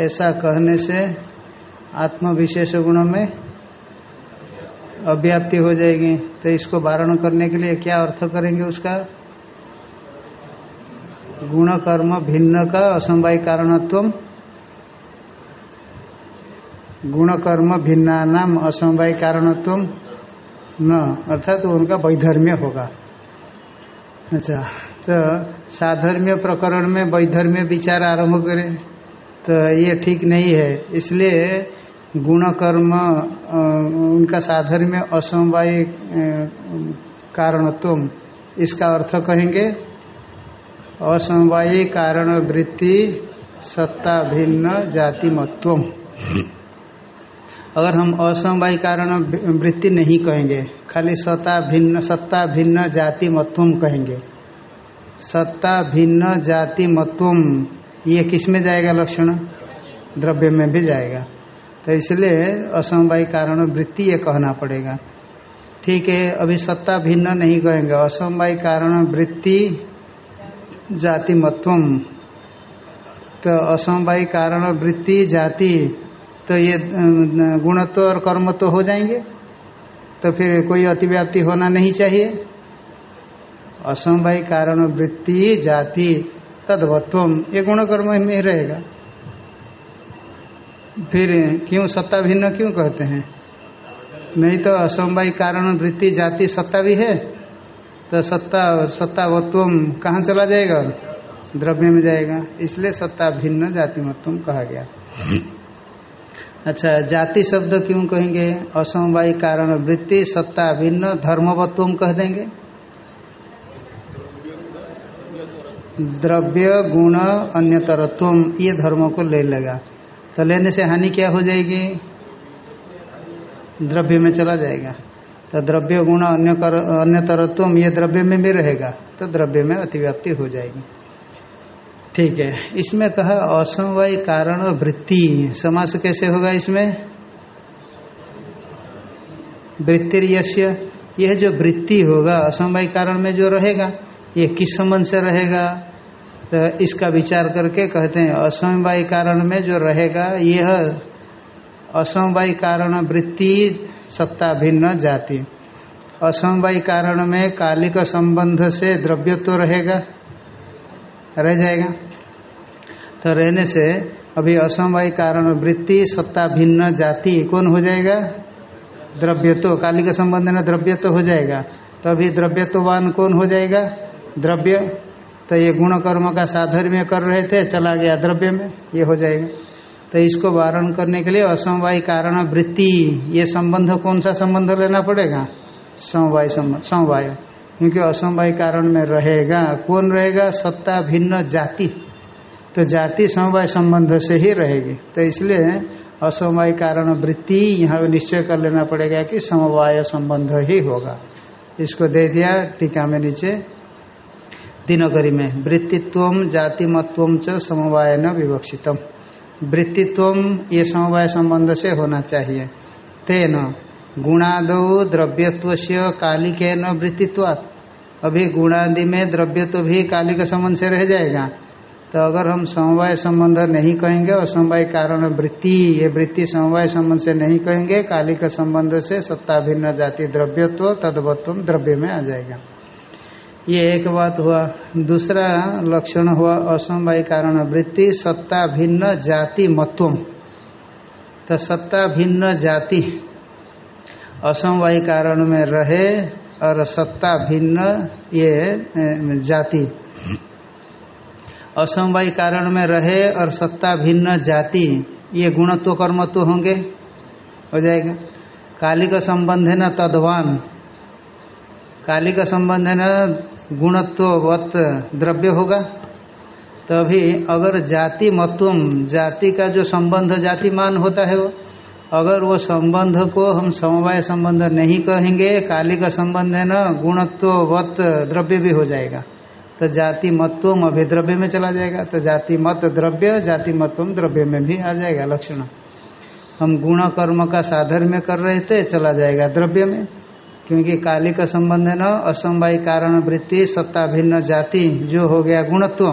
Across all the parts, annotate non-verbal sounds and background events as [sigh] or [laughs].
ऐसा कहने से आत्म विशेष गुण में अव्याप्ति हो जाएगी। तो इसको वारण करने के लिए क्या अर्थ करेंगे उसका? गुण कर्म भिन्न का असमवाय कारणत्व गुण कर्म भिन्ना नाम असमवाय कारणत्व न, अर्थात तो उनका वैधर्म्य होगा। अच्छा तो साधर्म्य प्रकरण में, वैधर्म्य विचार आरंभ करें। तो ये ठीक नहीं है। इसलिए गुण कर्म उनका साधर्म्य असमवाय कारणत्व इसका अर्थ कहेंगे, असमवायी कारण वृत्ति सत्ता भिन्न जाति मत्व अगर हम असमवाय कारण वृत्ति नहीं कहेंगे, खाली सत्ता भिन्न सत्ता भिन्न जाति मत्वम कहेंगे। सत्ता भिन्न जाति मत्वम, ये किसमें जाएगा लक्षण? द्रव्य में भी जाएगा। तो इसलिए असमवाय कारण वृत्ति ये कहना पड़ेगा। ठीक है, अभी सत्ता भिन्न नहीं कहेंगे असमवाय कारण वृत्ति जाति मत्वम। तो असमवाय कारण वृत्ति जाति तो ये गुणत्व और कर्मत्व तो हो जाएँगे। तो फिर कोई अतिव्याप्ति होना नहीं चाहिए। असमवाय कारण वृत्ति जाति तदवत्वम, ये गुण कर्म में रहेगा। फिर क्यों सत्ता भिन्न क्यों कहते हैं? नहीं तो असमवाय कारण वृत्ति जाति सत्ता भी है। तो सत्ता, सत्तावत्वम कहाँ चला जाएगा? द्रव्य में जाएगा। इसलिए सत्ता भिन्न जाति मत्वम कहा गया। अच्छा जाति शब्द क्यों कहेंगे? असमवाय कारण वृत्ति, सत्ता भिन्न धर्मवत्व कह देंगे। द्रव्य, गुण अन्यतरत्व ये धर्मों को ले लेगा। तो लेने से हानि क्या हो जाएगी? द्रव्य में चला जाएगा। तो द्रव्य, गुण अन्य कर अन्यतरत्व ये द्रव्य में भी रहेगा तो द्रव्य में अतिव्याप्ति हो जाएगी। ठीक है। इसमें कहा, असमवाय कारण वृत्ति। समास कैसे होगा इसमें? वृत्तिर्यस्य। यह जो वृत्ति होगा, असमवाय कारण में जो रहेगा, ये किस संबंध से रहेगा? तो इसका विचार करके कहते हैं, असमवाय कारण में जो रहेगा, यह असमवाय कारण वृत्ति सत्ता भिन्न जाति। असमवाय कारण में कालिक संबंध से द्रव्यत्व रहेगा। रह जाएगा। तो रहने से अभी असमवाय कारण वृत्ति, सत्ता भिन्न जाति कौन हो जाएगा? द्रव्य तो काली का संबंध में द्रव्य तो हो जाएगा। तो अभी द्रव्यत्ववान कौन हो जाएगा? द्रव्य। तो ये गुण कर्म का साधर्म्य कर रहे थे, चला गया द्रव्य में, ये हो जाएगा। तो इसको वारण करने के लिए असमवाय कारण वृत्ति, ये संबंध, कौन सा संबंध लेना पड़ेगा? समवाय समवाय। क्योंकि असमवाय कारण में रहेगा। कौन रहेगा? सत्ता भिन्न जाति। तो जाति समवाय संबंध से ही रहेगी। तो इसलिए असमवाय कारण वृत्ति यहाँ निश्चय कर लेना पड़ेगा कि समवाय संबंध ही होगा। इसको दे दिया टीका में नीचे। दिनकरी में, वृत्तित्व जातिमत्व च समवाय न विवक्षितम। वृत्तित्व ये समवाय संबंध से होना चाहिए। तेन गुणादो द्रव्यत्व से कालिके वृत्तित्वात्। अभी गुणादि में द्रव्यत्व भी कालिक संबंध से रह जाएगा। तो अगर हम समवाय संबंध नहीं कहेंगे और समवाय कारण वृत्ति, ये वृत्ति समवाय संबंध से नहीं कहेंगे, कालिक संबंध से सत्ता भिन्न जाति द्रव्यत्व, तदवत्व द्रव्य में आ जाएगा। ये एक बात हुआ। दूसरा लक्षण हुआ असमवाय कारण वृत्ति, सत्ता भिन्न जाति मत्वम तो सत्ता भिन्न जाति असमवाय कारण में रहे और सत्ता भिन्न ये जाति। असमवाय कारण में रहे और सत्ता भिन्न जाति, ये गुणत्व कर्मत्व होंगे, हो जाएगा। काली का संबंध है न तद्वान। काली का संबंध है ना गुणत्ववत द्रव्य होगा। तभी अगर जाति मत्वम जाति का जो संबंध जातिमान होता है वो अगर वो संबंध को हम समवाय संबंध नहीं कहेंगे काली का संबंध है ना, गुणत्ववत द्रव्य भी हो जाएगा। तो जाति मत्वम अभी द्रव्य में चला जाएगा तो जाति मत द्रव्य जाति मत्वम द्रव्य में भी आ जाएगा लक्षण। हम गुण कर्म का साधन में कर रहे थे, चला जाएगा द्रव्य में। क्योंकि काली का संबंध है न, असमवाय कारण वृत्ति, सत्ता भिन्न जाति, जो हो गया गुणत्व।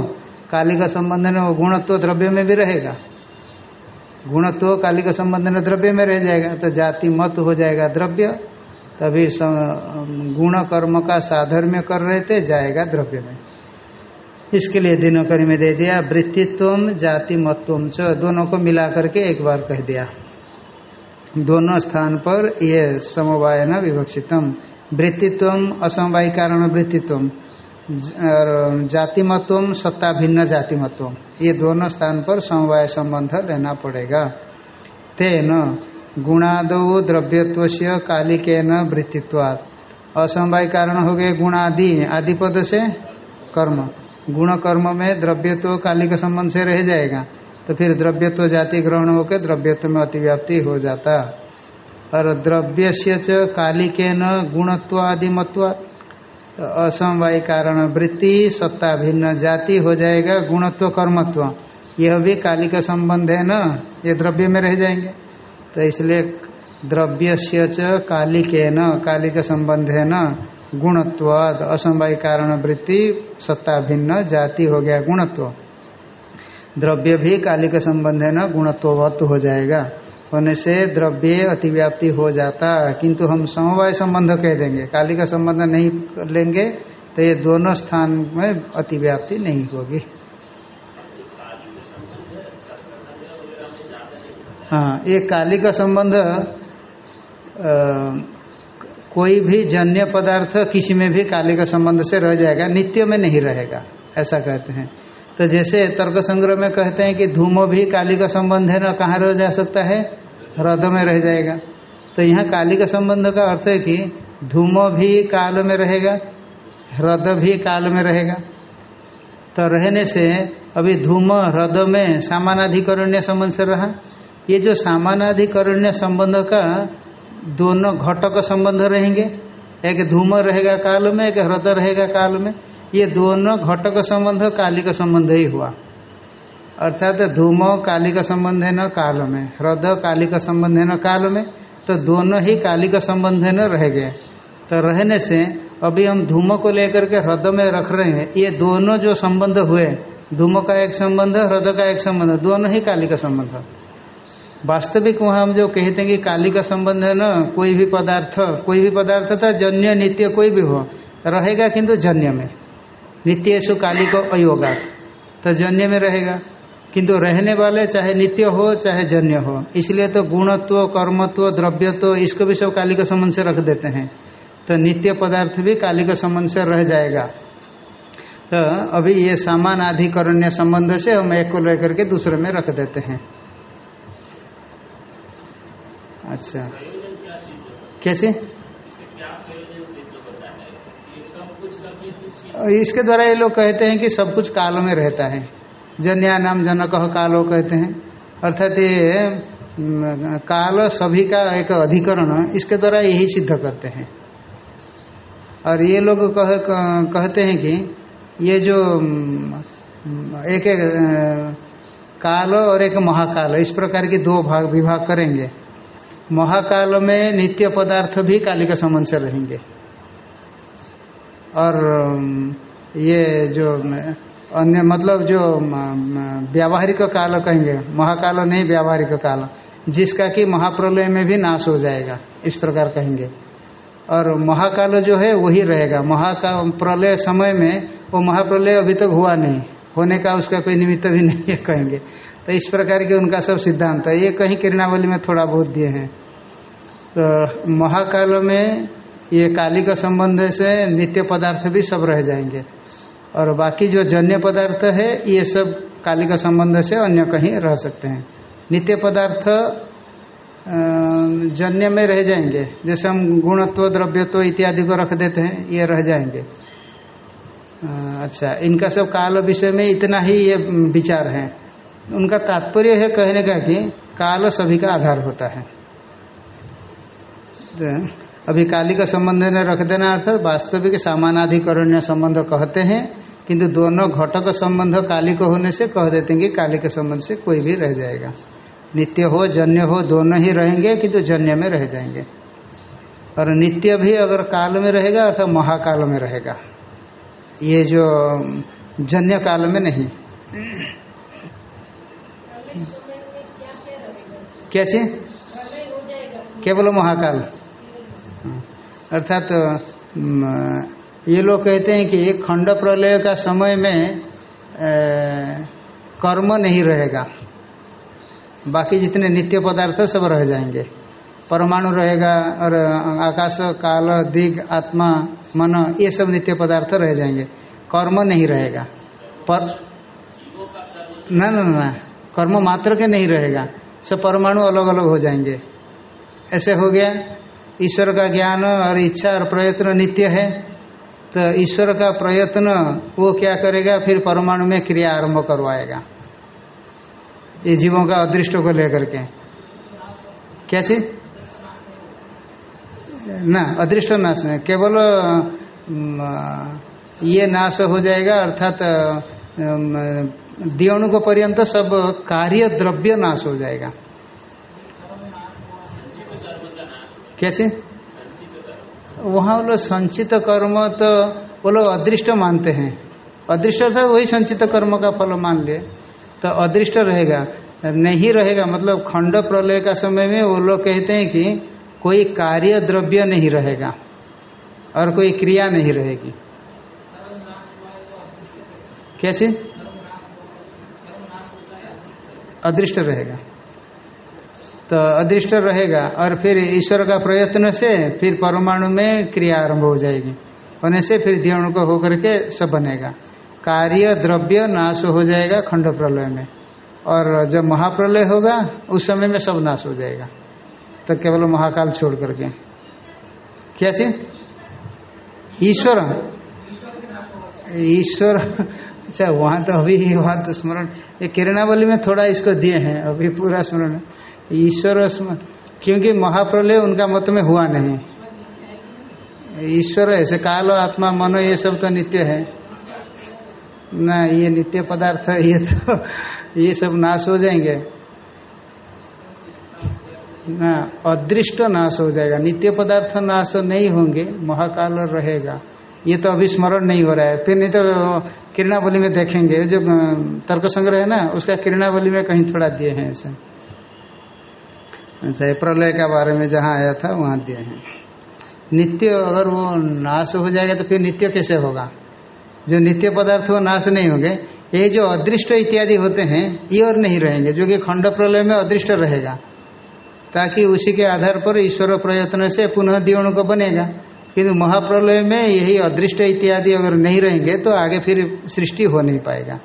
काली का संबंध न, वो गुणत्व द्रव्य में भी रहेगा। गुणत्व काली का संबंध न द्रव्य में रह जाएगा तो जाति मत हो जाएगा द्रव्य। तभी गुण कर्म का साधर्म्य कर रहे थे, जाएगा द्रव्य में। इसके लिए दिनोकरी में दे दिया वृत्तित्व जाति मत्व च, दोनों को मिला करके एक बार कह दिया। दोनों स्थान पर ये समवाय न विवक्षितम। वृत्तित्व असमवाय कारण वृत्तित्व जातिमत्व सत्ता भिन्न जातिमत्व ये दोनों स्थान पर समवाय संबंध लेना पड़ेगा। तेन, गुणाद द्रव्यत्व से कालिक न वृत्तित्वात्। असमवाय कारण हो गए गुणादि आदि पद से कर्म। गुण कर्म में द्रव्यत्व कालिक संबंध से रह जाएगा तो फिर द्रव्यत्व जाति ग्रहण होकर द्रव्यत्व में अतिव्याप्ति हो जाता। और द्रव्य से कालिके न गुणत्व आदि मत्व असमवाय कारण वृत्ति, सत्ता भिन्न जाति हो जाएगा, गुणत्व, कर्मत्व। यह भी काली का संबंध है न? ये द्रव्य में रह जाएँगे। तो इसलिए द्रव्य से च कालिके न काली का संबंध है न? गुणत्वाद, असमवाय कारण वृत्ति, सत्ता भिन्न, जाति हो गया, गुणत्व। द्रव्य भी काली का संबंध है न? गुणत्ववत्व हो जाएगा। होने से द्रव्य अतिव्याप्ति हो जाता। किंतु हम समवाय संबंध कह देंगे। काली का संबंध नहीं लेंगे तो ये दोनों स्थान में अतिव्याप्ति नहीं होगी। हाँ ये काली का संबंध कोई भी जन्य पदार्थ किसी में भी काली का संबंध से रह जाएगा, नित्य में नहीं रहेगा, ऐसा कहते हैं। तो जैसे तर्क संग्रह में कहते हैं कि धूमो भी काली का संबंध है, ना कहाँ रह जा सकता है? हृदय में रह जाएगा। तो यहाँ काली का संबंध का अर्थ है कि धूम भी काल में रहेगा हृदय भी काल में रहेगा। तो रहने से अभी धूम हृदय में सामानाधिकरण्य संबंध से रहा। ये जो सामानाधिकरण्य संबंध का दोनों घटक संबंध रहेंगे, एक धूम रहेगा काल में, एक हृदय रहेगा काल में। ये दोनों घटक संबंध काली का संबंध ही हुआ। अर्थात धूम काली का संबंध है न काल में हृदय काली का संबंध है न काल में तो दोनों ही काली का संबंध है न रह गए तो रहने से अभी हम धूम को लेकर के हृदय में रख रहे हैं, ये दोनों जो संबंध हुए, धूम का एक संबंध हृदय का एक संबंध दोनों ही काली का संबंध वास्तविक वहाँ हम जो कहते हैं कि काली का संबंध है ना, कोई भी पदार्थ, कोई भी पदार्थ था, जन्य, नित्य, कोई भी हो, रहेगा किंतु जन्य में। नित्य नित्यसु काली को अयोगात तो जन्य में रहेगा। किंतु रहने वाले चाहे नित्य हो, चाहे जन्य हो, इसलिए तो गुणत्व, कर्मत्व, द्रव्यत्व, इसको भी सब काली के संबंध से रख देते हैं। तो नित्य पदार्थ भी काली के संबंध से रह जाएगा। तो अभी ये सामान अधिकरण्य संबंध से हम एक को लेकर के दूसरे में रख देते हैं। अच्छा। कैसे इसके द्वारा ये लोग कहते हैं कि सब कुछ काल में रहता है। जन्या नाम जनक कालो कहते हैं। अर्थात ये काल सभी का एक अधिकरण इसके द्वारा यही सिद्ध करते हैं। और ये लोग कह, कहते हैं कि ये जो एक एक काल और एक महाकाल इस प्रकार के दो भाग विभाग करेंगे। महाकाल में नित्य पदार्थ भी काली का संबंध से रहेंगे। और ये जो अन्य मतलब जो व्यावहारिक काल कहेंगे, महाकाल नहीं व्यावहारिक काल, जिसका कि महाप्रलय में भी नाश हो जाएगा, इस प्रकार कहेंगे। और महाकाल जो है, वही रहेगा। महाकाल प्रलय समय में वो महाप्रलय अभी तक हुआ नहीं। होने का उसका कोई निमित्त भी नहीं है, कहेंगे। तो इस प्रकार के उनका सब सिद्धांत है। ये कहीं किरणावली में थोड़ा बहुत दिए हैं। तो महाकाल में ये काली का संबंध से नित्य पदार्थ भी सब रह जाएँगे। और बाकी जो जन्य पदार्थ है, ये सब काली का संबंध से अन्य कहीं रह सकते हैं। नित्य पदार्थ जन्य में रह जाएँगे। जैसे हम गुणत्व, द्रव्यत्व इत्यादि को रख देते हैं, ये रह जाएँगे। अच्छा इनका सब काल विषय में इतना ही ये विचार है। उनका तात्पर्य है कहने का कि काल सभी का आधार होता है। अभी काली का संबंध ने रख देना अर्थात वास्तविक सामानाधिकरण्य संबंध कहते हैं किंतु दोनों घटक संबंध काली को होने से कह देते हैं कि काली के संबंध से कोई भी रह जाएगा। नित्य हो जन्य हो दोनों ही रहेंगे किंतु जन्य में रह जाएँगे। और नित्य भी अगर काल में रहेगा अर्थात महाकाल में रहेगा। ये जो जन्य काल में नहीं। क्या चीज़? केवल महाकाल। अर्थात तो ये लोग कहते हैं कि खंड प्रलय का समय में कर्म नहीं रहेगा। बाकी जितने नित्य पदार्थ सब रह जाएँगे। परमाणु रहेगा और आकाश, काल, दिग, आत्मा, मन, ये सब नित्य पदार्थ रह जाएँगे। कर्म नहीं रहेगा। पर, न न न, कर्म मात्र के नहीं रहेगा। सब परमाणु अलग अलग हो जाएँगे। ऐसे हो गया। ईश्वर का ज्ञान और इच्छा और प्रयत्न नित्य है। तो ईश्वर का प्रयत्न वो क्या करेगा? फिर परमाणु में क्रिया आरंभ करवाएगा। ये जीवों का अदृष्ट को लेकर के। क्या चीज़? ना, अदृष्ट नाश नहीं। केवल ये नाश हो जाएगा, अर्थात दियोणु को पर्यंत सब कार्य द्रव्य नाश हो जाएगा। कैसे? वहाँ वो लोग संचित कर्म तो वो लोग अदृष्ट मानते हैं। अदृष्ट अर्थात वही संचित कर्म का फल मान लिए तो अदृष्ट रहेगा। नहीं रहेगा मतलब खंड प्रलय का समय में वो लोग कहते हैं कि कोई कार्य द्रव्य नहीं रहेगा और कोई क्रिया नहीं रहेगी। क्या चीज़ अदृष्ट रहेगा। तो अदृष्ट रहेगा और फिर ईश्वर का प्रयत्न से फिर परमाणु में क्रिया आरंभ हो जाएगी। होने से फिर दियोणु को होकर के सब बनेगा। कार्य द्रव्य नाश हो जाएगा खंड प्रलय में। और जब महाप्रलय होगा, उस समय में सब नाश हो जाएगा। तो केवल महाकाल छोड़ करके। क्या चीज़? ईश्वर। ईश्वर। अच्छा वहाँ तो अभी वहाँ तो स्मरण ये किरणावली में थोड़ा इसको दिए हैं, अभी पूरा स्मरण। ईश्वर क्योंकि महाप्रलय उनका मत में हुआ नहीं। ईश्वर ऐसे काल, आत्मा, मनो, ये सब तो नित्य है। ना, ये नित्य पदार्थ ये तो ये सब नाश हो जाएँगे। ना, अदृष्ट नाश हो जाएगा। नित्य पदार्थ नाश नहीं होंगे, महाकाल रहेगा। ये तो अभी स्मरण नहीं हो रहा है। फिर नहीं तो किरणावली में देखेंगे। जो तर्क संग्रह है ना, उसका किरणावली में कहीं थोड़ा दिए हैं ऐसे। अच्छा प्रलय का बारे में जहाँ आया था, वहाँ दिए हैं। नित्य अगर वो नाश हो जाएगा तो फिर नित्य कैसे होगा? जो नित्य पदार्थ वो नाश नहीं होंगे, ये जो अदृष्ट इत्यादि होते हैं, ये और नहीं रहेंगे, जो कि खंड प्रलय में अदृष्ट रहेगा। ताकि उसी के आधार पर ईश्वर प्रयत्न से पुनः दीवण को बनेगा। किंतु महाप्रलय में यही अदृष्ट इत्यादि अगर नहीं रहेंगे तो आगे फिर सृष्टि हो नहीं पाएगा।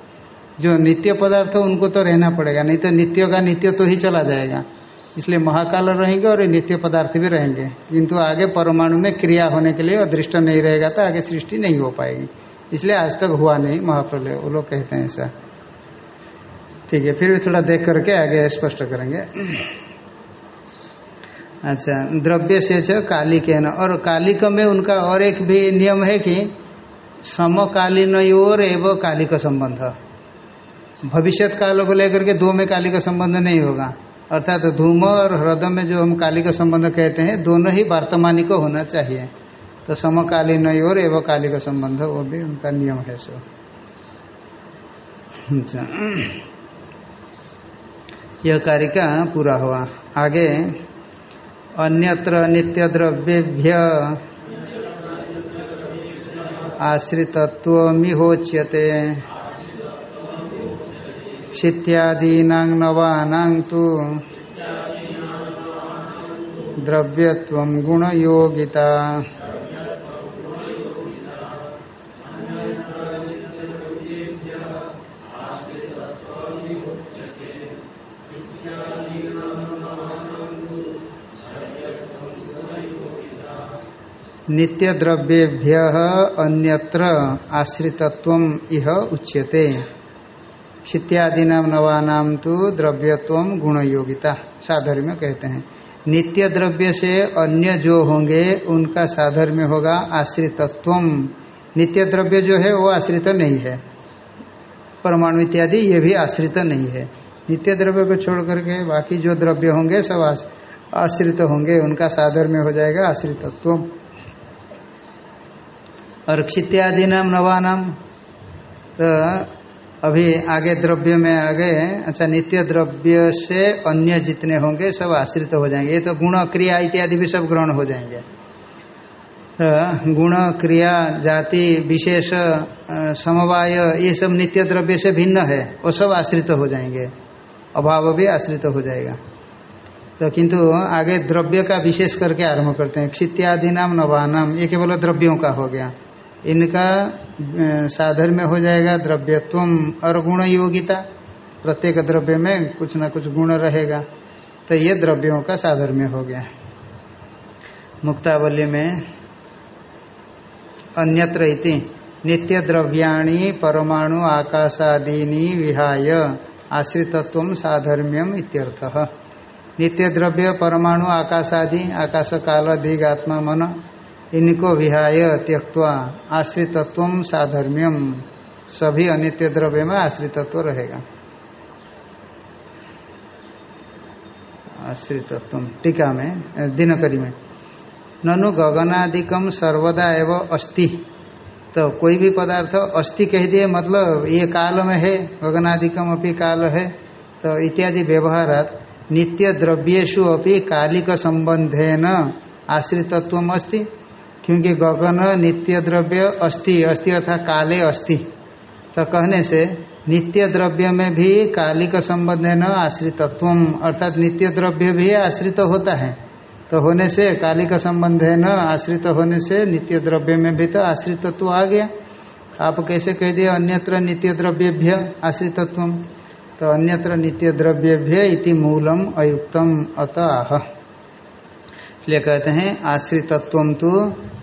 जो नित्य पदार्थ, उनको तो रहना पड़ेगा, नहीं तो नित्य का नित्य तो ही चला जाएगा। इसलिए महाकाल रहेंगे और नित्य पदार्थ भी रहेंगे। किंतु आगे परमाणु में क्रिया होने के लिए अदृष्ट नहीं रहेगा तो आगे सृष्टि नहीं हो पाएगी। इसलिए आज तक हुआ नहीं महाप्रलय, वो लोग कहते हैं ऐसा। ठीक है, फिर थोड़ा देख करके आगे स्पष्ट करेंगे। अच्छा द्रव्य से कालिक है न और कालिक में उनका और एक भी नियम है कि समकालीन और एवं कालिक संबंध। भविष्य काल को लेकर के दो में काली का संबंध नहीं होगा। अर्थात तो धूम और ह्रदम में जो हम काली का संबंध कहते हैं, दोनों ही वर्तमानिक होना चाहिए। तो समकालीन और एवं काली का संबंध, वो भी उनका नियम है सो। अच्छा। यह कार्य का पूरा हुआ। आगे, अन्यत्र नित्य द्रव्येभ्य आश्रितत्वमिहोच्यते। क्षित्यादीना नवानां तो द्रव्यत्व गुणयोगिता। नित्य द्रव्येभ्य अन्यत्र आश्रितत्व इह उच्यते। क्षित्यादीना नवानाम तो द्रव्यत्व गुण योगिता साधर्य में कहते हैं। नित्य द्रव्य से अन्य जो होंगे, उनका साधर्म्य होगा, आश्रितत्व। नित्य द्रव्य जो है, वो आश्रित नहीं है। परमाणु इत्यादि, ये भी आश्रित नहीं है। नित्य द्रव्य को छोड़ करके बाकी जो द्रव्य होंगे, सब आश्रित होंगे, उनका साधर्म्य हो जाएगा, आश्रितत्व। और क्षित्यादि नाम नवानाम तो अभी आगे द्रव्य में आगे अच्छा नित्य द्रव्य से अन्य जितने होंगे, सब आश्रित हो जाएँगे। ये तो गुण, क्रिया इत्यादि भी सब ग्रहण हो जाएँगे। गुण, क्रिया, जाति, विशेष समवाय, ये सब नित्य द्रव्य से भिन्न है। वो सब आश्रित हो जाएँगे। अभाव भी आश्रित हो जाएगा। तो किंतु आगे द्रव्य का विशेष करके आरंभ करते हैं। क्षित्यादि नाम नवानाम, ये केवल द्रव्यों का हो गया। इनका साधर्म्य हो जाएगा द्रव्यत्व और गुण योगिता। प्रत्येक द्रव्य में कुछ ना कुछ गुण रहेगा। तो ये द्रव्यों का साधर्म्य हो गया मुक्तावली में अन्यत्र इति, नित्य द्रव्याणी परमाणु आकाशादीनी विहाय, आश्रितत्व साधर्म्यम इत्यर्थः। नित्य द्रव्य, परमाणु आकाश आदि आकाश काल दिग आत्मा मन इनको विहाय त्यक्वा आश्रितत्व साधर्म्यम सभी अनित्य द्रव्य में आश्रितत्व रहेगा। आश्रितत्व, टीका में दिनकरी में। ननु गगनादिकम सर्वदा एवं अस्ति। तो कोई भी पदार्थ अस्ति कह दिए मतलब ये काल में है गगनादिकम अपनी काल है तो इत्यादि व्यवहारात नित्य द्रव्येशु अपनी कालिक संबंधे न आश्रितत्व अस्ति। क्योंकि गगन नित्य द्रव्य अस्ति अस्ति अर्थात काले अस्ति। तो कहने से नित्य द्रव्य में भी कालिक संबंध न आश्रितत्व अर्थात नित्य द्रव्य भी आश्रित होता है। तो होने से कालिक संबंध है न, आश्रित होने से नित्य द्रव्य में भी तो आश्रितत्व आ गया। आप कैसे कह दिए अन्यत्र नित्य द्रव्यभ्य आश्रितत्व तो अन्यत्र नित्य द्रव्यभ्य इति मूलम अयुक्तम अतः। इसलिए कहते हैं आश्रितत्व तो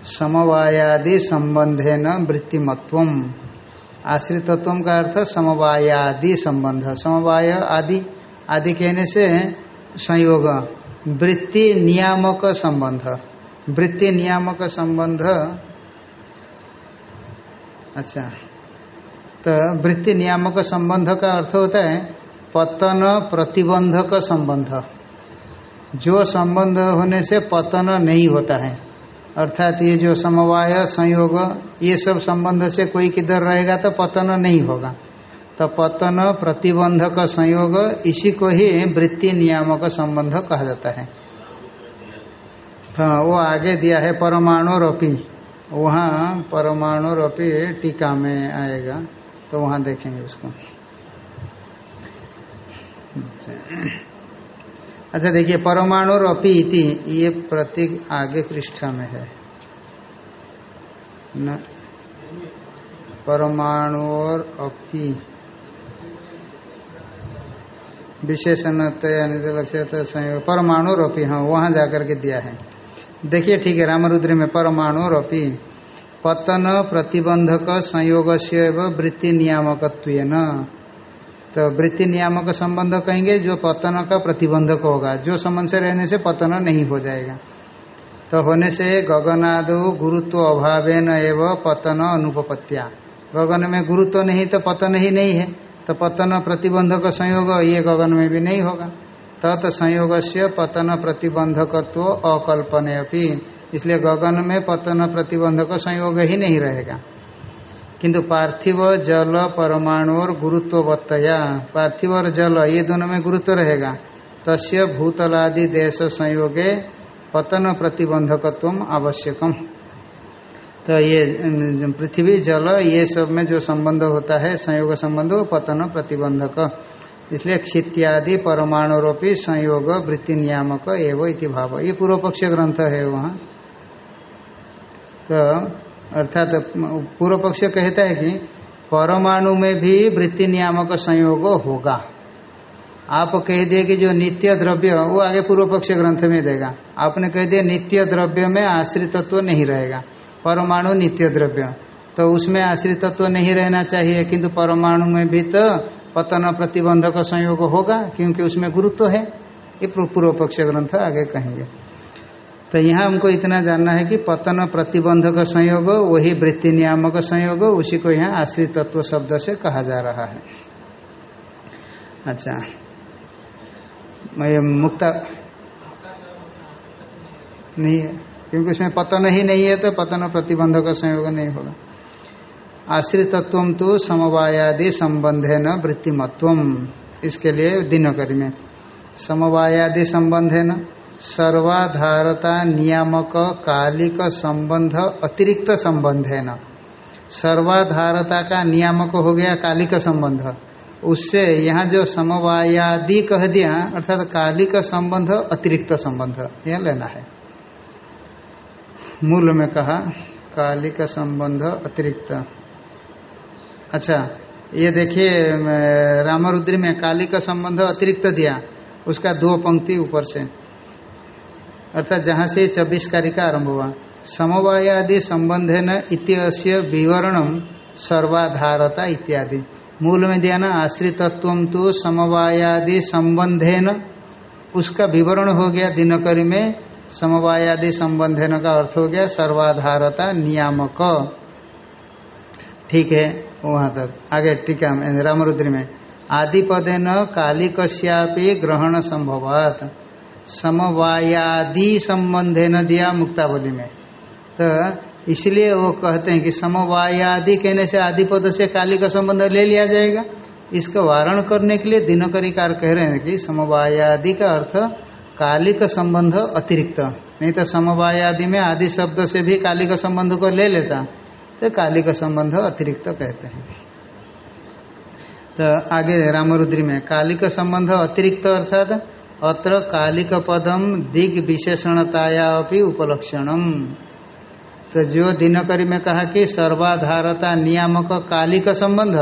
समवायादि संबंधे न वृत्तिमत्व। आश्रितत्व का अर्थ समवायादि संबंध। समवाय आदि आदि कहने से संयोग। वृत्ति नियामक संबंध। वृत्ति नियामक संबंध। अच्छा। तो वृत्ति नियामक संबंध का अर्थ होता है पतन प्रतिबंधक संबंध। जो संबंध होने से पतन नहीं होता है। अर्थात ये जो समवाय, संयोग, ये सब संबंध से कोई किधर रहेगा तो पतन नहीं होगा। तो पतन, प्रतिबंधक संयोग, इसी को ही वृत्ति नियामक संबंध कहा जाता है। हाँ वो आगे दिया है परमाणु रोपी वहाँ परमाणु रोपी टीका में आएगा तो वहाँ देखेंगे उसको। अच्छा देखिए, परमाणु और अपी इति ये प्रतीक आगे पृष्ठ में है। परमाणु और अपी। विशेषण लक्ष्य संयोग। परमाणु और अपी हाँ वहाँ जाकर के दिया है। देखिए, ठीक है, रामरुद्र में परमाणु और अपी। पतन प्रतिबंधक संयोग से वृत्ति नियामकत्व तो वृत्ति नियामक संबंध कहेंगे, जो पतन का प्रतिबंधक होगा। जो संबंध से रहने से पतन नहीं हो जाएगा। तो होने से गगनादो गुरुत्व अभावेन एवं पतन अनुपत्या गगन में गुरुत्व नहीं तो पतन ही नहीं है। तो पतन प्रतिबंधक संयोग ये गगन में भी नहीं होगा। तत् संयोग से पतन प्रतिबंधकत्व अकल्पने अपनी इसलिए गगन में पतन प्रतिबंधक संयोग ही नहीं रहेगा। किंतु पार्थिव जल परमाणु और गुरुत्ववत्तया। पार्थिव और जल, ये दोनों में गुरुत्व रहेगा। तस्य भूतलादि देश संयोगे पतन प्रतिबंधकत्व आवश्यकम। तो ये पृथ्वी, जल, ये सब में जो संबंध होता है, संयोग संबंध वो पतन प्रतिबंधक। इसलिए क्षित्यादि परमाणुरोपी संयोग, वृत्ति नियामक एवं इति भाव। ये पूर्व पक्ष ग्रंथ है वहाँ। तो अर्थात पूर्व पक्ष कहता है कि परमाणु में भी वृत्ति नियामक संयोग होगा। आप कह दिए कि जो नित्य द्रव्य, वो आगे पूर्व पक्ष ग्रंथ में देगा। आपने कह दिया नित्य द्रव्य में आश्रितत्व नहीं रहेगा। परमाणु नित्य द्रव्य। तो उसमें आश्रित आश्रितत्व नहीं रहना चाहिए, किंतु परमाणु में भी तो पतन प्रतिबंधक संयोग होगा, क्योंकि उसमें गुरुत्व है। ये पूर्व पक्ष ग्रंथ आगे कहेंगे। तो यहाँ हमको इतना जानना है कि पतन प्रतिबंधक संयोग, वही वृत्ति नियामक संयोग, उसी को यहाँ आश्रित तत्व शब्द से कहा जा रहा है। अच्छा। मैं मुक्ता नहीं है। क्योंकि उसमें पतन ही नहीं है तो पतन प्रतिबंध का संयोग नहीं होगा। आश्रितत्व तो समवायादि संबंध है न वृत्तिमत्व इसके लिए दिनकरी में समवायादि संबंध है न सर्वाधारता नियामक कालिक संबंध अतिरिक्त संबंध है न। सर्वाधारता का नियामक हो गया कालिक संबंध। उससे यहाँ जो समवायादि कह दिया, अर्थात कालिक संबंध अतिरिक्त संबंध, यह लेना है। मूल में कहा, कालिक संबंध अतिरिक्त। अच्छा ये देखिए रामरुद्री में काली का संबंध अतिरिक्त दिया, उसका दो पंक्ति ऊपर से। अर्थात जहाँ से चौबीस कार्य का आरंभ हुआ। समवायादि संबंध है न इत्यस्य विवरणम सर्वाधारता इत्यादि। मूल में दिया ना, आश्रितत्व तो समवायादि संबंधे न, उसका विवरण हो गया दिनकरी में, समवायादि संबंधन का अर्थ हो गया सर्वाधारता नियामक। ठीक है, वहाँ तक। आगे टीका रामरुद्र में आदि पदे न कालिकश्यापी ग्रहण संभवात। समवायादि संबंधे न दिया मुक्तावली में। तो इसलिए वो कहते हैं कि समवायादि कहने से आदि पद से काली का संबंध ले लिया जाएगा। इसका वारण करने के लिए दिनकरिकार कह रहे हैं कि समवायादि का अर्थ काली का संबंध अतिरिक्त। नहीं तो समवायादि में आदि शब्द से भी काली का संबंध को ले लेता तो काली का संबंध अतिरिक्त कहते हैं। तो आगे रामरुद्री में काली का संबंध अतिरिक्त अर्थात अत्र कालिक पदम दिग विशेषणताया अपनी उपलक्षणम। तो जो दिनकरी में कहा कि सर्वाधारता नियामक कालिक संबंध,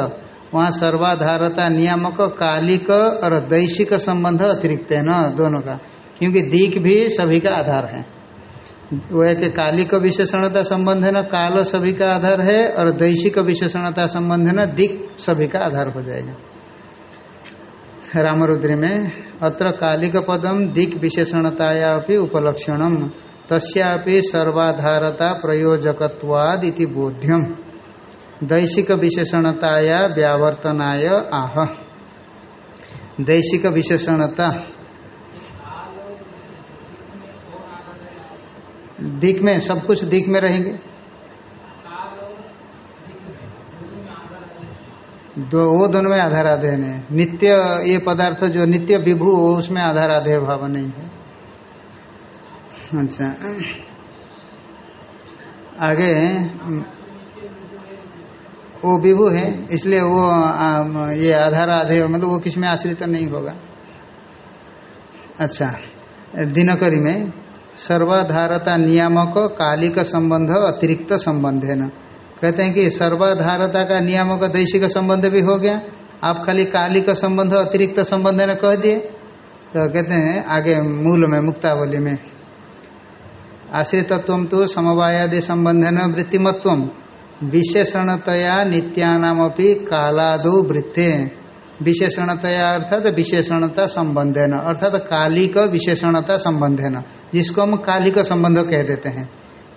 वहाँ सर्वाधारता नियामक कालिक और दैशिक संबंध अतिरिक्त है न दोनों का, क्योंकि दिक भी सभी का आधार है। वो है कि कालिक विशेषणता संबंध है न, काल सभी का आधार है और दैशिक विशेषणता संबंध है न, दिक सभी का आधार हो जाएगा। रामरुद्री में अत्र कालिक पदम दिक विशेषणताया उपलक्षणम, तस्यापि सर्वाधारता प्रयोजकवाद इति बोध्यम। दैशिक विशेषणताया व्यावर्तनाय आह। दैशिक विशेषणता दिक में, सब कुछ दिक में रहेंगे? दो वो दोनों में आधार आधे नहीं नित्य ये पदार्थ जो नित्य विभू वो उसमें आधार आधे भाव नहीं है। अच्छा। आगे वो विभू है इसलिए वो आ, ये आधार आधे मतलब वो किसमें आश्रित नहीं होगा। अच्छा। दिनकरी में सर्वाधारता नियामक कालिक संबंध अतिरिक्त संबंध है न। कहते हैं कि सर्वाधारता का नियामक दैशिक संबंध भी हो गया। आप खाली कालिक संबंध अतिरिक्त संबंध न कह दिए। तो कहते हैं, आगे मूल में, मुक्तावली में। आश्रितत्व तो समवायादि संबंध न वृत्तिमत्व। विशेषणतया नित्यानामी कालादो वृत्ते। विशेषणतया अर्थात तो विशेषणता संबंध है न अर्थात कालिक विशेषणता संबंध है न जिसको हम कालिक संबंध कह देते हैं।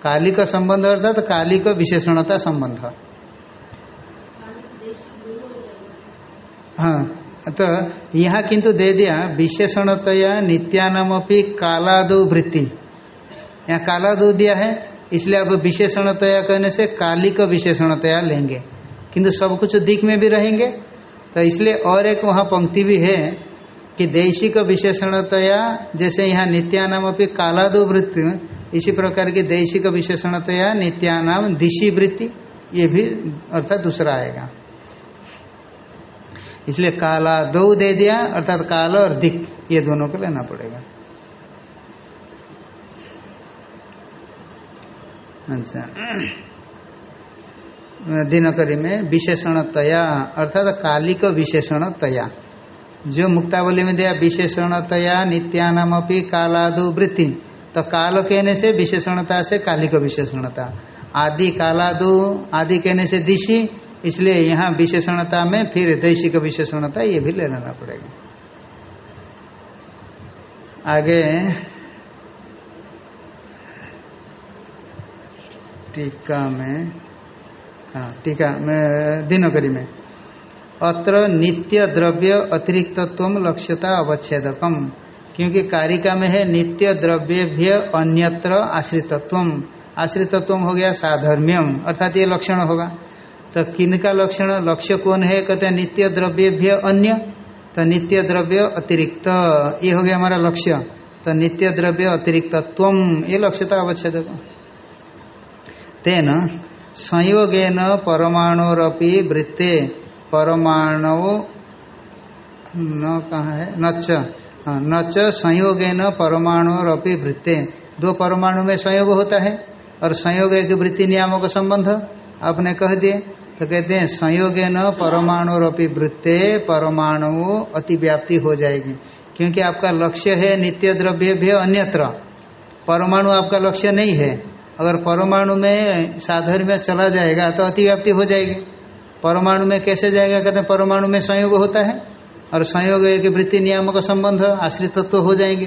कालिक संबंध अर्थात कालिक विशेषणता संबंध। हाँ तो यहाँ किंतु दे दिया, विशेषणतया नित्यानामी कालादो वृत्ति। यहाँ कालादो दिया है, इसलिए अब विशेषणतया कहने से कालिक विशेषणतया लेंगे। किंतु सब कुछ दिक में भी रहेंगे तो इसलिए और एक वहाँ पंक्ति भी है कि देशिक विशेषणतया, जैसे यहाँ नित्यानाम अपनी कालादो वृत्ति इसी प्रकार की देशिक विशेषणतया नित्यानाम दिशी वृत्ति ये भी अर्थात दूसरा आएगा। इसलिए काला दो दे दिया, अर्थात काल और दिक ये दोनों को लेना पड़ेगा। अच्छा। दिनकरी में विशेषणतया, अर्थात कालिक विशेषणतया, जो मुक्तावली में दिया विशेषणतया नित्यानाम अपनी कालादो वृत्ति तो काल कहने से विशेषणता से काली कालिक विशेषणता। आदि कालादो, आदि कहने से दिशी, इसलिए यहाँ विशेषणता में फिर दैशिक विशेषणता ये भी ले लेना पड़ेगा। आगे, टीका में हाँ टीका में, दिनकरी में। अत्र नित्य द्रव्य अतिरिक्तत्व लक्ष्यता अवच्छेदकम। क्योंकि कारिका में है नित्य द्रव्यभ्य अन्यत्र आश्रितत्व आश्रितत्व हो गया साधर्म्यम, अर्थात ये लक्षण होगा। तो किनका लक्षण? लक्ष्य कौन है? कहते हैं नित्य द्रव्यभ्य अन्य तो नित्य द्रव्य अतिरिक्त। ये हो गया हमारा लक्ष्य। तो नित्य द्रव्य अतिरिक्तत्व ये लक्ष्यता अवच्छेद तेन संयोगेन परमाणुरपि वृत्ते, परमाणु न कहा है? नच हाँ, नच संयोगेन परमाणुरपि वृत्ते। दो परमाणु में संयोग होता है और संयोग एक वृत्ति नियामों का संबंध आपने कह दिए। तो कहते हैं संयोगेन परमाणुरपि वृत्ते परमाणु अतिव्याप्ति हो जाएगी। क्योंकि आपका लक्ष्य है नित्य द्रव्य भी अन्यत्र। परमाणु आपका लक्ष्य नहीं है। अगर परमाणु में साधन में चला जाएगा तो अतिव्याप्ति हो जाएगी। परमाणु में कैसे जाएगा? कहते हैं परमाणु में संयोग होता है। और संयोग एक वृत्ति नियम का संबंध आश्रित तत्व हो जाएँगे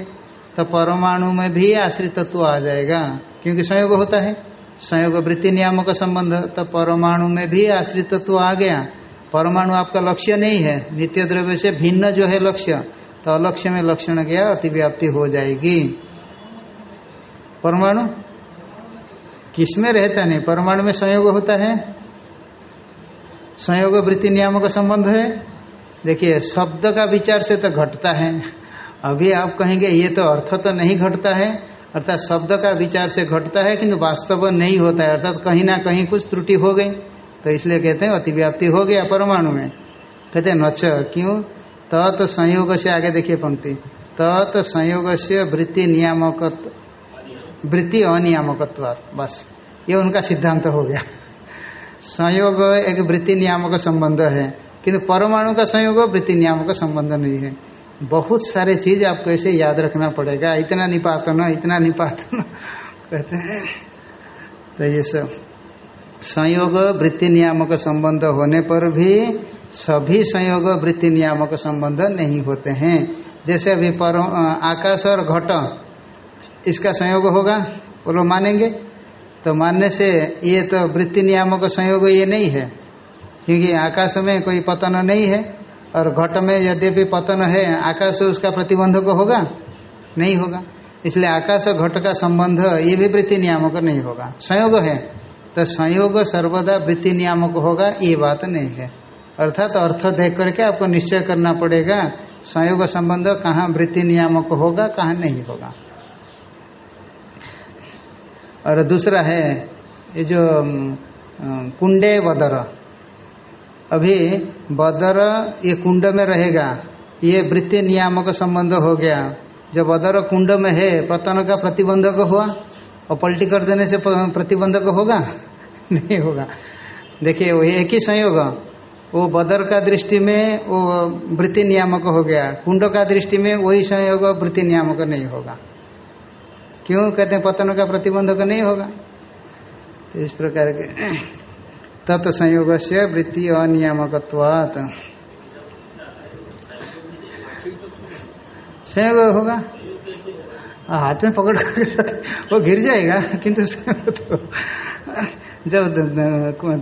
तो परमाणु में भी आश्रित तत्व आ जाएगा। क्योंकि संयोग होता है। संयोग वृत्ति नियम का संबंध तो परमाणु में भी आश्रित तत्व आ गया। परमाणु आपका लक्ष्य नहीं है। नित्य द्रव्य से भिन्न जो है लक्ष्य तो अलक्ष्य में लक्षण गया अतिव्याप्ति हो जाएगी। परमाणु? किसमें रहता नहीं? परमाणु में संयोग होता है। संयोग वृत्ति नियमों का संबंध है। देखिए, शब्द का विचार से तो घटता है। अभी आप कहेंगे, ये तो अर्थ तो नहीं घटता है। अर्थात शब्द का विचार से घटता है, किंतु वास्तव नहीं होता है। अर्थात कहीं ना कहीं कुछ त्रुटि हो गई। तो इसलिए कहते हैं, अतिव्याप्ति हो गया परमाणु में। कहते हैं, नच, क्यों? तत् संयोग से आगे देखिए पंक्ति। तत् संयोग से वृत्ति नियामक वृत्ति अनियामकत्व बस। ये उनका सिद्धांत हो गया। संयोग एक वृत्ति नियामक संबंध है। किंतु परमाणु का संयोग वृत्ति नियामक संबंध नहीं है। बहुत सारे चीज़ आपको ऐसे याद रखना पड़ेगा। इतना निपातन इतना निपातन कहते हैं। तो ये सब। संयोग वृत्ति नियामक संबंध होने पर भी सभी संयोग वृत्ति नियामक संबंध नहीं होते हैं। जैसे अभी पर आकाश और घट, इसका संयोग होगा? वो लोग मानेंगे? तो मानने से ये तो वृत्ति नियामक संयोग ये नहीं है। क्योंकि आकाश में कोई पतन नहीं है, और घट में यद्यपि पतन है, आकाश उसका प्रतिबंधक होगा? नहीं होगा। इसलिए आकाश और घट का संबंध ये भी वृत्ति नियामक नहीं होगा। संयोग है। तो संयोग सर्वदा वृत्ति नियामक होगा, ये बात नहीं है। अर्थात तो अर्थ देख करके आपको निश्चय करना पड़ेगा, संयोग संबंध कहाँ वृत्ति नियामक होगा, कहाँ नहीं होगा। और दूसरा है, ये जो कुंडे बदर अभी बदर ये कुंड में रहेगा। ये वृत्ति नियामक संबंध हो गया। जब बदर कुंड में है, पतन का प्रतिबंधक हुआ। और पलटी कर देने से प्रतिबंधक होगा? [laughs] नहीं होगा। देखिए, वो एक ही संयोग। वो बदर का दृष्टि में वो वृत्ति नियामक हो गया। कुंड का दृष्टि में वही संयोग, वृत्ति नियामक नहीं होगा। क्यों? कहते हैं, पतन का प्रतिबंधक नहीं होगा। तो इस प्रकार के तत्संयोग से वृत्ति अनियामकत्वात। संयोग होगा? हाथ में पकड़ कर [laughs] वो गिर जाएगा, किंतु तो जब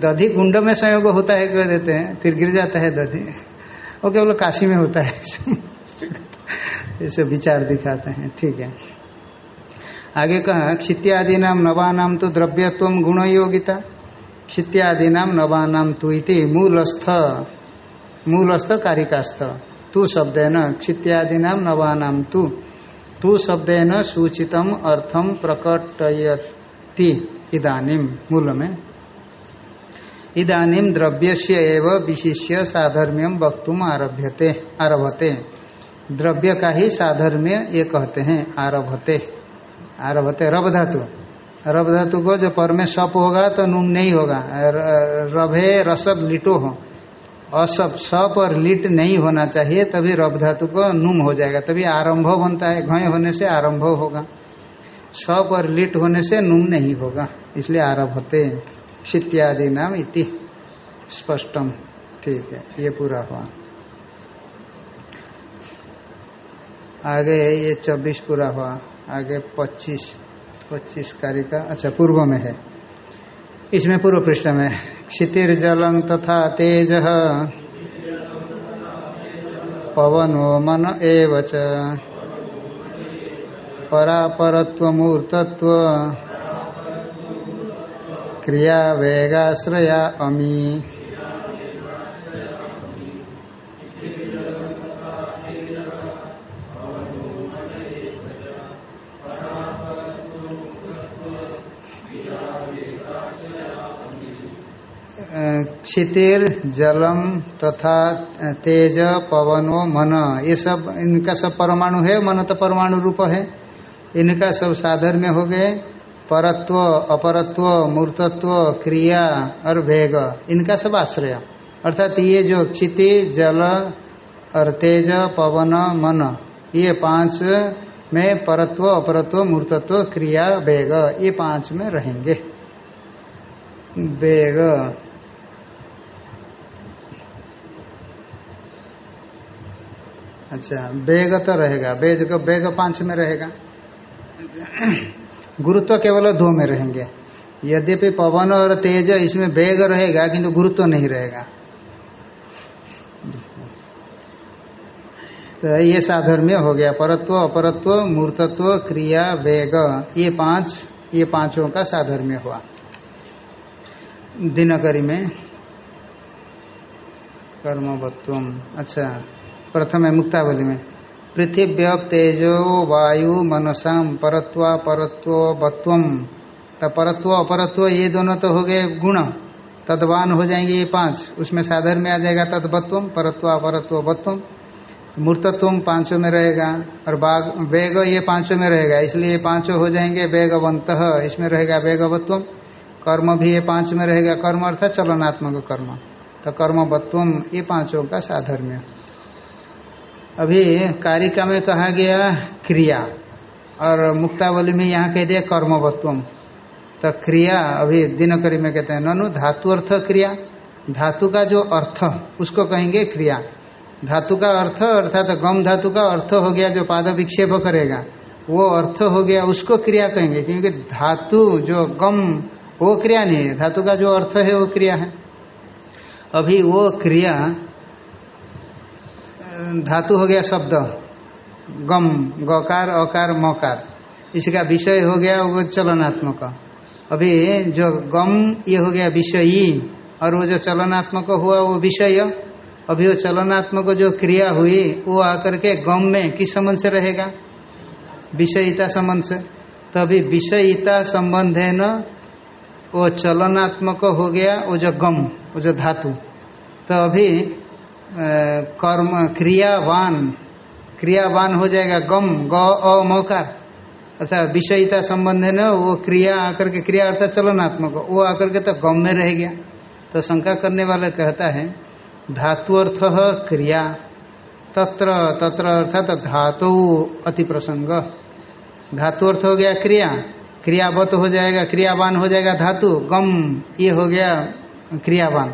दधि कुंड में संयोग होता है, कह देते हैं, फिर गिर जाता है दधि। वो केवल काशी में होता है, ऐसे विचार दिखाते हैं, ठीक है। आगे कहा क्षित्यादि नाम नवानाम तो द्रव्यत्व गुण योगिता क्षित्यादि नाम नवानाम तु इति मूलस्थ मूलस्थ कारिकास्थ। तू शब्द न क्षित्यादि नाम नवानाम तु, तू शब्द न सूचितम अर्थम प्रकटयति। इदानीम मूल में इदानीम द्रव्यस्य एव विशिष्य साधर्म्यम वक्तुम आरभ्यते, आरभते। द्रव्य का ही साधर्म्य ये कहते हैं, आरभते। आरभते, रब धातु। रब धातु को जो पर में सप होगा तो नुम नहीं होगा। रभे रसब लिटो हो। असप, सप और लिट नहीं होना चाहिए, तभी रब धातु को नुम हो जाएगा। तभी आरंभ बनता है, घय होने से आरंभ होगा। सप और लिट होने से नुम नहीं होगा, इसलिए आरभ होते क्षित्यादि नाम इति। स्पष्टम। ठीक है, ये पूरा हुआ। आगे ये चौबीस पूरा हुआ, आगे पच्चीस। पच्चीस कार्य का अच्छा पूर्व में है। इसमें पूर्व पृष्ठ में क्षितिर जलम तथा तेज, पवनो मन एवच परापरत्व मूर्तत्व क्रिया वेगाश्रया अमी क्षितिर, जलम तथा तेज, पवन व मन। ये सब, इनका सब परमाणु है, मन तो परमाणु रूप है। इनका सब साधन में हो गए। परत्व, अपरत्व, मूर्तत्व, क्रिया और भेग। इनका सब आश्रय। अर्थात ये जो क्षिति जल और तेज, पवन, मन, ये पाँच में परत्व, अपरत्व, मूर्तत्व, क्रिया वेग ये पाँच में रहेंगे। वेग अच्छा वेग तो रहेगा वेग का वेग पाँच में रहेगा। गुरुत्व केवल दो में रहेंगे। यद्यपि पवन और तेज इसमें वेग रहेगा, किंतु गुरुत्व नहीं रहेगा। तो ये साधर्म्य हो गया। परत्व, अपरत्व, मूर्तत्व, क्रिया, वेग, ये पाँच, ये पाँचों का साधर्म्य हुआ। दिनकरी में कर्मवत्व अच्छा प्रथम है मुक्तावली में। पृथिव्य तेजो वायु मनसाम परत्वा परत्व बत्वम परत्व, अपरत्व, ये दोनों तो हो गए गुण। तदवान हो जाएँगे ये पाँच। उसमें साधर में आ जाएगा तदबत्वम परत्व अपरत्व बत्वम मूर्तत्व पाँचों में रहेगा और बाघ, वेग ये पाँचों में रहेगा। इसलिए ये पाँचों हो जाएँगे वेगवंत। इसमें रहेगा वेगवत्वम कर्म भी ये पाँच में रहेगा। कर्म अर्थात चलनात्मक कर्म। तो कर्मवत्वम ये पाँचों का साधर्म्य। अभी कारिका में कहा गया क्रिया, और मुक्तावली में यहाँ कह दिया कर्मवत्वम। तो क्रिया अभी दिनकरी में कहते हैं, ननु धातु अर्थ क्रिया। धातु का जो अर्थ, उसको कहेंगे क्रिया। धातु का अर्थ, अर्थात तो गम धातु का अर्थ हो गया जो पाद विक्षेप करेगा, वो अर्थ हो गया, उसको क्रिया कहेंगे, क्योंकि धातु जो गम, वो क्रिया नहीं है। धातु का जो अर्थ है, वो क्रिया है। अभी वो क्रिया धातु हो गया शब्द। गम, गकार, अकार, मकार। इसका विषय हो गया वो चलनात्मक। अभी जो गम, ये हो गया विषयी, और वो जो चलनात्मक हुआ वो विषय। अभी वो चलनात्मक जो क्रिया हुई, वो आकर के गम में किस संबंध से रहेगा? विषयिता संबंध से। तो अभी विषयिता संबंध है न, वो चलनात्मक हो गया, वो जो गम, वो जो धातु। तो अभी कर्म, क्रियावान। क्रियावान हो जाएगा गम, ग मौकार। अर्थात विषयिता संबंध है ना, वो क्रिया आकर के, क्रिया अर्थात चलनात्मक, वो आकर के तो गम में रह गया। तो शंका करने वाला कहता है धातु अर्थ क्रिया, तत्र तत्र अर्थात धातु अति प्रसंग। धातु अर्थ हो गया क्रिया, क्रियावत हो जाएगा, क्रियावान हो जाएगा धातु, गम, ये हो गया क्रियावान।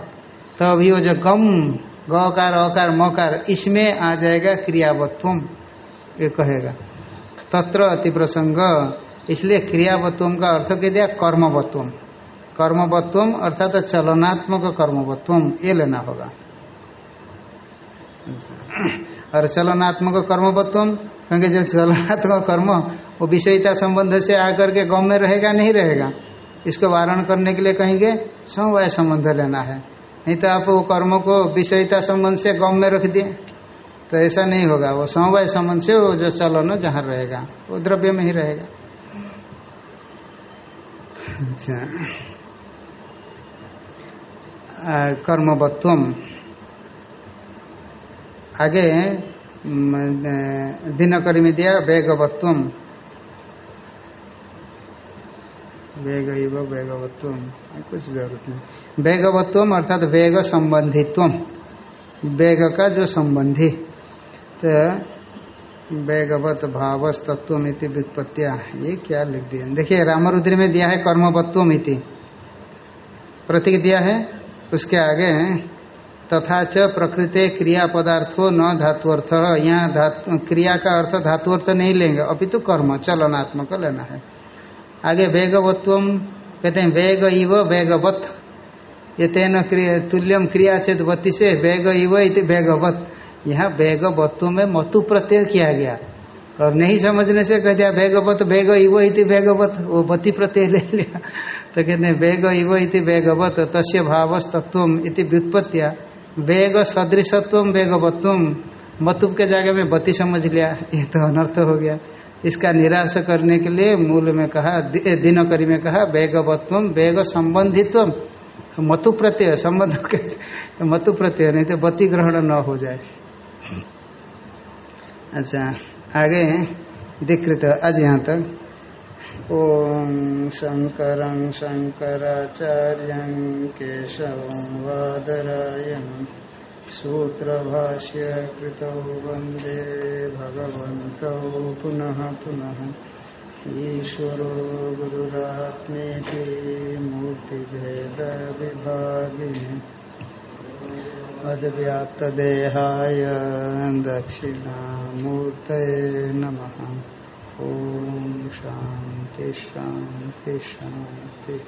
तो अभी वो जो गम गकार अकार मकार, इसमें आ जाएगा क्रियावत्वम, ये कहेगा। तत्र अति प्रसंग इसलिए क्रियावत्वम का अर्थ कह दिया कर्मवत्वम। कर्मवत्वम अर्थात चलनात्मक कर्मवत्वम, ये लेना होगा। और चलनात्मक कर्मवत्वम, क्योंकि जो चलनात्मक कर्म, वो विषयता संबंध से आकर के गाँव में रहेगा, नहीं रहेगा। इसको वारण करने के लिए कहेंगे, समवाय संबंध लेना है। नहीं तो आप वो कर्म को विषयता संबंध से गम में रख दिए। तो ऐसा नहीं होगा। वो समवाय संबंध से वो जो चलन जहाँ रहेगा, वो द्रव्य में ही रहेगा। अच्छा। कर्मवत्वम। आगे दिनकरी में दिया, वेगवत्वम। वेग वेगवत्व। कुछ ज़रूरत नहीं। वेगवत्व अर्थात वेग संबंधित्व। वेग का जो संबंधी तो वेगवत भावस तत्व इति व्युत्पत्तिया। ये क्या लिख दिया? देखिए, रामरुद्र में दिया है कर्मवत्व प्रतीक दिया है, उसके आगे तथा च प्रकृति क्रिया पदार्थो न धातुअर्थ यहाँ धातु, क्रिया का अर्थ धातुअर्थ नहीं लेंगे। अभी तो कर्म, चलनात्मक लेना है। आगे वेगवत्व कहते हैं, वेग इव वेगवत। ये तेन क्रिया तुल्यम क्रिया चेत बत्ती से वेग इव इति वेगवत। यहाँ वेगवत्व में मतु प्रत्यय किया गया। और नहीं समझने से कह दिया, वेगवत, वेग इव इति वेगवत, वो बति प्रत्यय ले लिया। तो कहते हैं, वेग इव इति वेगवत, तस्य भावस्तत्व इति व्युत्पत्तिया। वेग सदृशत्व, वेगवत्व मतुब के जगह में बति समझ लिया। ये तो अनर्थ हो गया। इसका निराश करने के लिए मूल में कहा दिनकरी में कहा, वेगवत्व, वेग संबंधित्व, मतु प्रत्यय, संबंध मतु प्रत्यय, नहीं तो बति ग्रहण न हो जाए। अच्छा आगे दीकृत आज यहाँ तक। ओम शंकर शंकराचार्य केशव वादरायण सूत्रभाष्य कृत वंदे भगवत पुनः पुनः ईश्वरो गुरुरात्मेति मूर्तिभेद विभागिने अद्व्याप्तदेहाय दक्षिणामूर्तये नमः। ॐ शान्ति शान्ति शान्ति।